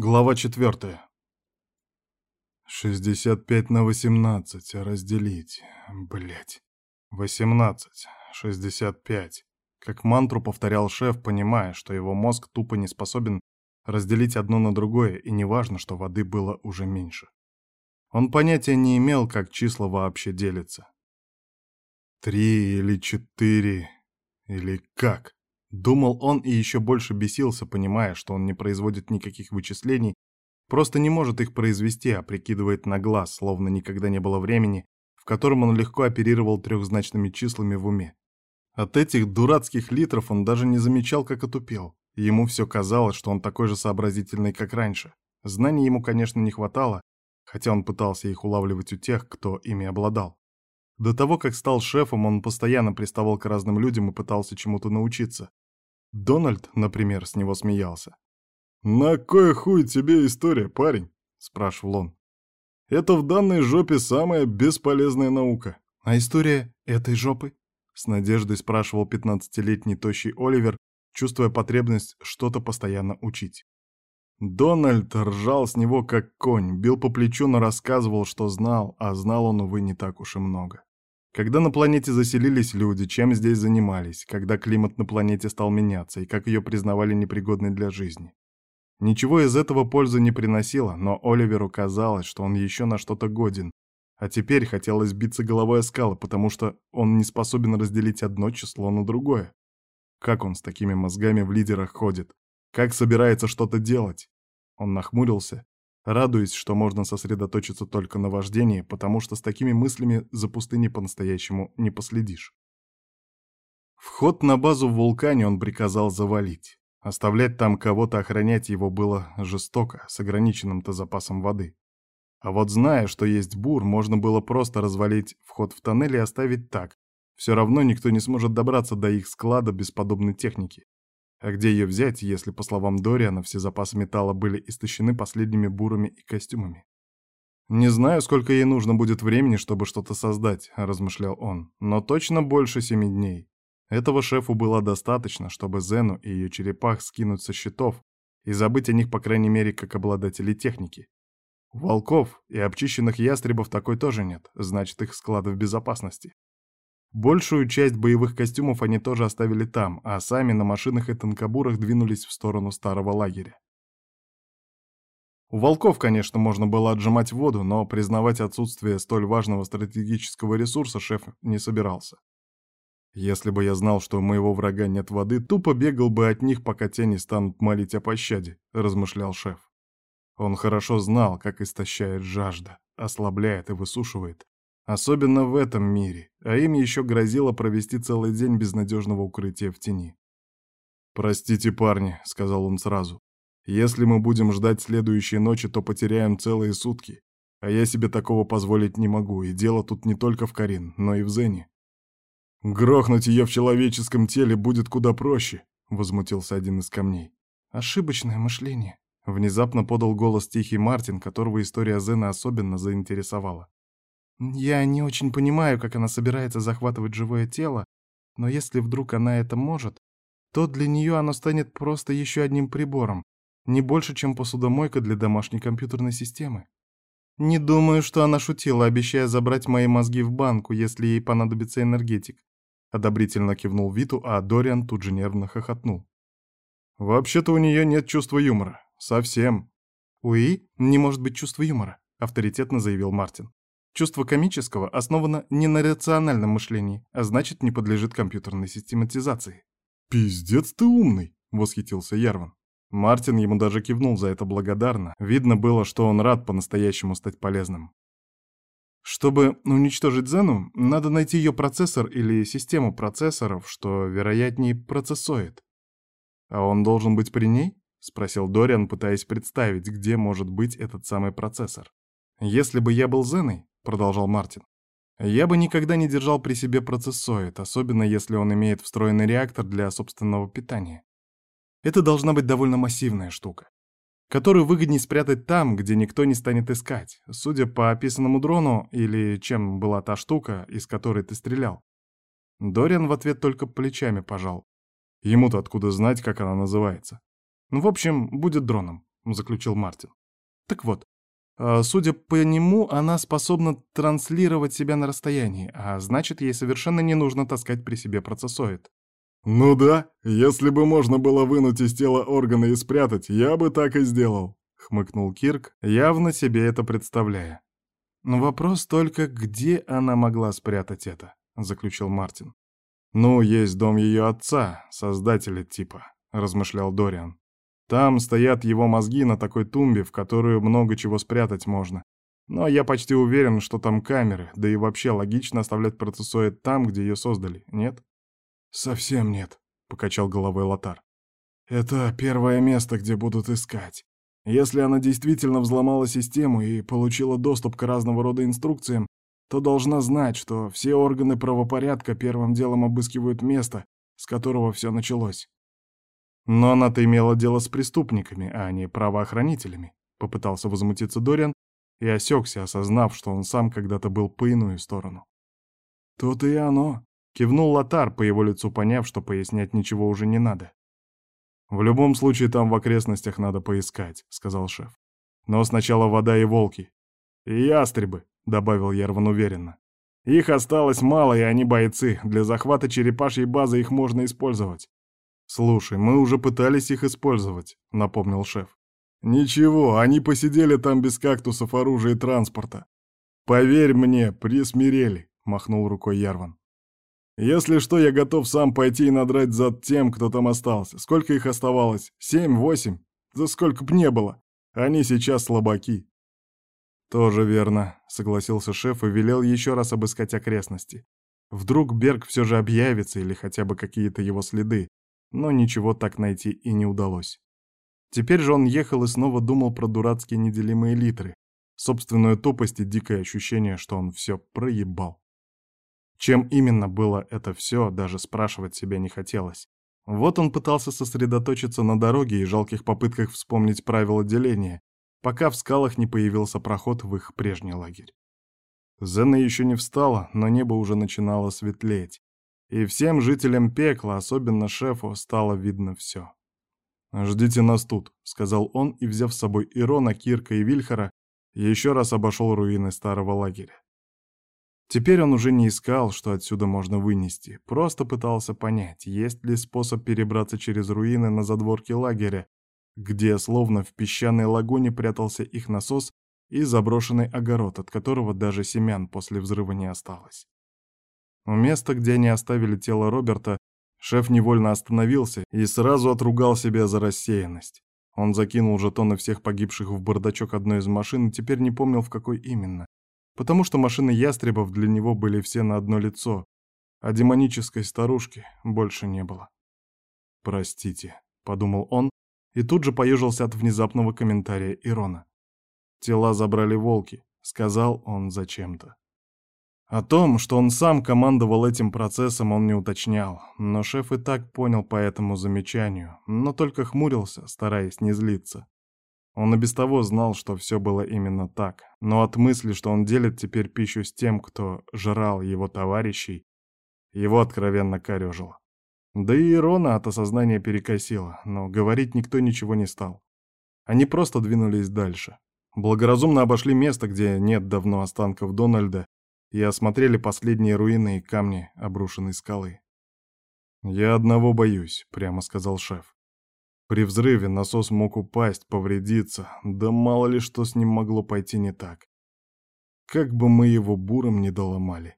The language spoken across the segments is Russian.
Глава четвертая. 65 на 18, а разделить... Блять. 18, 65. Как мантру повторял шеф, понимая, что его мозг тупо не способен разделить одно на другое, и неважно, что воды было уже меньше. Он понятия не имел, как числа вообще делятся. Три или четыре, или как? Думал он и еще больше бесился, понимая, что он не производит никаких вычислений, просто не может их произвести, а прикидывает на глаз, словно никогда не было времени, в котором он легко оперировал трехзначными числами в уме. От этих дурацких литров он даже не замечал, как отупел. Ему все казалось, что он такой же сообразительный, как раньше. Знаний ему, конечно, не хватало, хотя он пытался их улавливать у тех, кто ими обладал. До того, как стал шефом, он постоянно приставал к разным людям и пытался чему-то научиться. Дональд, например, с него смеялся. «На кой хуй тебе история, парень?» — спрашивал он. «Это в данной жопе самая бесполезная наука». «А история этой жопы?» — с надеждой спрашивал пятнадцатилетний тощий Оливер, чувствуя потребность что-то постоянно учить. Дональд ржал с него как конь, бил по плечу, но рассказывал, что знал, а знал он, увы, не так уж и много. Когда на планете заселились люди, чем здесь занимались, когда климат на планете стал меняться и как ее признавали непригодной для жизни. Ничего из этого пользы не приносило, но Оливеру казалось, что он еще на что-то годен, а теперь хотелось биться головой о скалы, потому что он не способен разделить одно число на другое. Как он с такими мозгами в лидерах ходит? Как собирается что-то делать? Он нахмурился радуясь, что можно сосредоточиться только на вождении, потому что с такими мыслями за пустыней по-настоящему не последишь. Вход на базу в вулкане он приказал завалить. Оставлять там кого-то охранять его было жестоко, с ограниченным-то запасом воды. А вот зная, что есть бур, можно было просто развалить вход в тоннель и оставить так. Все равно никто не сможет добраться до их склада без подобной техники. А где ее взять, если, по словам Дориана, все запасы металла были истощены последними бурами и костюмами? «Не знаю, сколько ей нужно будет времени, чтобы что-то создать», — размышлял он, — «но точно больше семи дней. Этого шефу было достаточно, чтобы Зену и ее черепах скинуть со счетов и забыть о них, по крайней мере, как обладатели техники. волков и обчищенных ястребов такой тоже нет, значит, их склады в безопасности. Большую часть боевых костюмов они тоже оставили там, а сами на машинах и танкобурах двинулись в сторону старого лагеря. У волков, конечно, можно было отжимать воду, но признавать отсутствие столь важного стратегического ресурса шеф не собирался. Если бы я знал, что у моего врага нет воды, тупо бегал бы от них, пока те не станут молить о пощаде, размышлял шеф. Он хорошо знал, как истощает жажда, ослабляет и высушивает, Особенно в этом мире, а им еще грозило провести целый день без надежного укрытия в тени. «Простите, парни», — сказал он сразу. «Если мы будем ждать следующей ночи, то потеряем целые сутки. А я себе такого позволить не могу, и дело тут не только в Карин, но и в Зене». «Грохнуть ее в человеческом теле будет куда проще», — возмутился один из камней. «Ошибочное мышление», — внезапно подал голос тихий Мартин, которого история Зена особенно заинтересовала. Я не очень понимаю, как она собирается захватывать живое тело, но если вдруг она это может, то для нее оно станет просто еще одним прибором, не больше, чем посудомойка для домашней компьютерной системы. Не думаю, что она шутила, обещая забрать мои мозги в банку, если ей понадобится энергетик. Одобрительно кивнул Виту, а Дориан тут же нервно хохотнул. «Вообще-то у нее нет чувства юмора. Совсем». «Уи, не может быть чувства юмора», — авторитетно заявил Мартин. Чувство комического основано не на рациональном мышлении, а значит, не подлежит компьютерной систематизации. «Пиздец ты умный!» — восхитился Ярван. Мартин ему даже кивнул за это благодарно. Видно было, что он рад по-настоящему стать полезным. Чтобы уничтожить Зену, надо найти ее процессор или систему процессоров, что, вероятнее, процессоид. «А он должен быть при ней?» — спросил Дориан, пытаясь представить, где может быть этот самый процессор. «Если бы я был Зеной, продолжал Мартин. Я бы никогда не держал при себе процессоид, особенно если он имеет встроенный реактор для собственного питания. Это должна быть довольно массивная штука, которую выгоднее спрятать там, где никто не станет искать, судя по описанному дрону или чем была та штука, из которой ты стрелял. Дориан в ответ только плечами пожал. Ему-то откуда знать, как она называется. Ну, в общем, будет дроном. заключил Мартин. Так вот, судя по нему, она способна транслировать себя на расстоянии, а значит, ей совершенно не нужно таскать при себе процессоид. «Ну да, если бы можно было вынуть из тела органы и спрятать, я бы так и сделал», — хмыкнул Кирк, явно себе это представляя. «Но вопрос только, где она могла спрятать это?» — заключил Мартин. «Ну, есть дом ее отца, создателя типа», — размышлял Дориан. «Там стоят его мозги на такой тумбе, в которую много чего спрятать можно. Но я почти уверен, что там камеры, да и вообще логично оставлять процессоид там, где ее создали, нет?» «Совсем нет», — покачал головой Лотар. «Это первое место, где будут искать. Если она действительно взломала систему и получила доступ к разного рода инструкциям, то должна знать, что все органы правопорядка первым делом обыскивают место, с которого все началось. Но она-то имела дело с преступниками, а не правоохранителями, попытался возмутиться Дориан и осекся, осознав, что он сам когда-то был по иную сторону. «Тут и оно», — кивнул Лотар, по его лицу поняв, что пояснять ничего уже не надо. «В любом случае там в окрестностях надо поискать», — сказал шеф. «Но сначала вода и волки. И ястребы добавил Ярван уверенно. Их осталось мало, и они бойцы. Для захвата черепашьей базы их можно использовать. Слушай, мы уже пытались их использовать, напомнил шеф. Ничего, они посидели там без кактусов, оружия и транспорта. Поверь мне, присмирели, махнул рукой Ярван. Если что, я готов сам пойти и надрать зад тем, кто там остался. Сколько их оставалось? Семь, восемь? Да сколько б не было. Они сейчас слабаки. «Тоже верно», — согласился шеф и велел еще раз обыскать окрестности. Вдруг Берг все же объявится или хотя бы какие-то его следы, но ничего так найти и не удалось. Теперь же он ехал и снова думал про дурацкие неделимые литры, собственную тупость и дикое ощущение, что он все проебал. Чем именно было это все, даже спрашивать себя не хотелось. Вот он пытался сосредоточиться на дороге и жалких попытках вспомнить правила деления, пока в скалах не появился проход в их прежний лагерь. Зена еще не встала, но небо уже начинало светлеть, и всем жителям пекла, особенно шефу, стало видно все. «Ждите нас тут», — сказал он, и, взяв с собой Ирона, Кирка и Вильхара, еще раз обошел руины старого лагеря. Теперь он уже не искал, что отсюда можно вынести, просто пытался понять, есть ли способ перебраться через руины на задворки лагеря, где, словно в песчаной лагуне, прятался их насос и заброшенный огород, от которого даже семян после взрыва не осталось. У места, где они оставили тело Роберта, шеф невольно остановился и сразу отругал себя за рассеянность. Он закинул жетоны всех погибших в бардачок одной из машин и теперь не помнил, в какой именно. Потому что машины ястребов для него были все на одно лицо, а демонической старушки больше не было. «Простите», — подумал он, и тут же поежился от внезапного комментария Ирона. «Тела забрали волки», — сказал он зачем-то. О том, что он сам командовал этим процессом, он не уточнял, но шеф и так понял по этому замечанию, но только хмурился, стараясь не злиться. Он и без того знал, что все было именно так, но от мысли, что он делит теперь пищу с тем, кто жрал его товарищей, его откровенно корежило. Да и Ирона от осознания перекосило, но говорить никто ничего не стал. Они просто двинулись дальше. Благоразумно обошли место, где нет давно останков Дональда, и осмотрели последние руины и камни обрушенной скалы. «Я одного боюсь», — прямо сказал шеф. При взрыве насос мог упасть, повредиться, да мало ли что с ним могло пойти не так. Как бы мы его буром не доломали.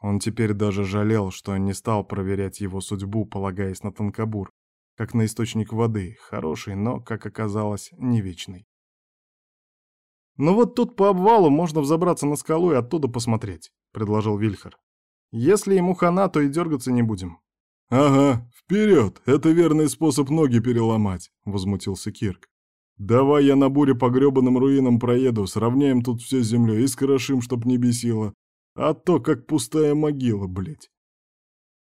Он теперь даже жалел, что не стал проверять его судьбу, полагаясь на Танкабур, как на источник воды, хороший, но, как оказалось, не вечный. «Ну вот тут по обвалу можно взобраться на скалу и оттуда посмотреть», — предложил Вильхар. «Если ему хана, то и дергаться не будем». «Ага, вперед! Это верный способ ноги переломать», — возмутился Кирк. «Давай я на буре по гребаным руинам проеду, сравняем тут все с землей и скрошим, чтоб не бесило. А то как пустая могила, блядь.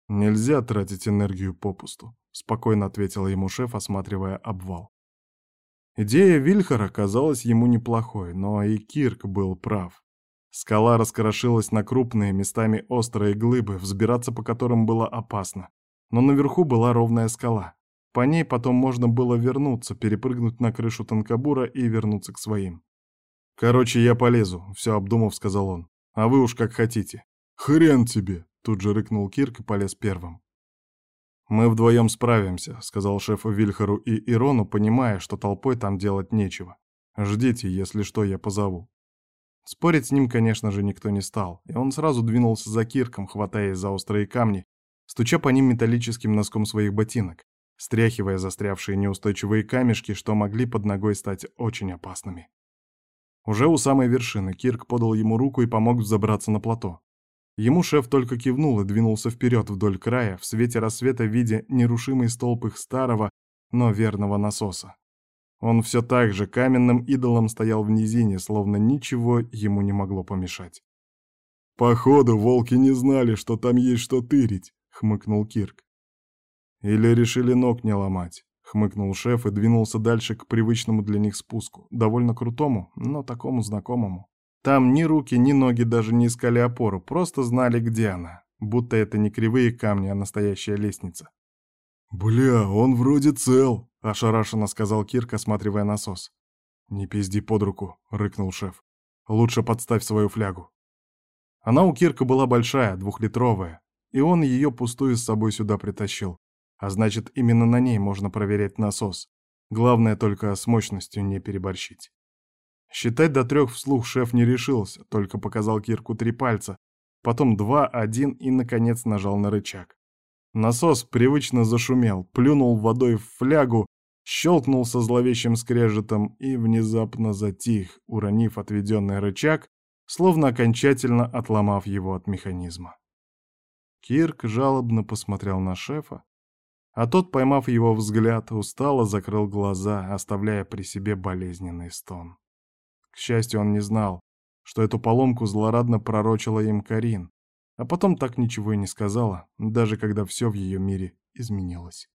Нельзя тратить энергию попусту, спокойно ответил ему шеф, осматривая обвал. Идея Вильхара казалась ему неплохой, но и Кирк был прав. Скала раскрошилась на крупные, местами острые глыбы, взбираться по которым было опасно. Но наверху была ровная скала. По ней потом можно было вернуться, перепрыгнуть на крышу танкобура и вернуться к своим. «Короче, я полезу», — все обдумав, сказал он. «А вы уж как хотите». «Хрен тебе!» — тут же рыкнул Кирк и полез первым. «Мы вдвоем справимся», — сказал шефу Вильхару и Ирону, понимая, что толпой там делать нечего. «Ждите, если что, я позову». Спорить с ним, конечно же, никто не стал, и он сразу двинулся за Кирком, хватаясь за острые камни, стуча по ним металлическим носком своих ботинок, стряхивая застрявшие неустойчивые камешки, что могли под ногой стать очень опасными. Уже у самой вершины Кирк подал ему руку и помог взобраться на плато. Ему шеф только кивнул и двинулся вперед вдоль края, в свете рассвета видя нерушимый столб их старого, но верного насоса. Он все так же каменным идолом стоял в низине, словно ничего ему не могло помешать. «Походу, волки не знали, что там есть что тырить», — хмыкнул Кирк. «Или решили ног не ломать», хмыкнул шеф и двинулся дальше к привычному для них спуску, довольно крутому, но такому знакомому. Там ни руки, ни ноги даже не искали опору, просто знали, где она, будто это не кривые камни, а настоящая лестница. «Бля, он вроде цел», — ошарашенно сказал Кирк, осматривая насос. «Не пизди под руку», — рыкнул шеф. «Лучше подставь свою флягу». Она у Кирка была большая, двухлитровая, и он ее пустую с собой сюда притащил. А значит, именно на ней можно проверять насос. Главное только с мощностью не переборщить. Считать до трех вслух шеф не решился, только показал Кирку три пальца, потом два, один и, наконец, нажал на рычаг. Насос привычно зашумел, плюнул водой в флягу, щелкнул со зловещим скрежетом и внезапно затих, уронив отведенный рычаг, словно окончательно отломав его от механизма. Кирк жалобно посмотрел на шефа, а тот, поймав его взгляд, устало закрыл глаза, оставляя при себе болезненный стон. К счастью, он не знал, что эту поломку злорадно пророчила им Карин, а потом так ничего и не сказала, даже когда все в ее мире изменилось.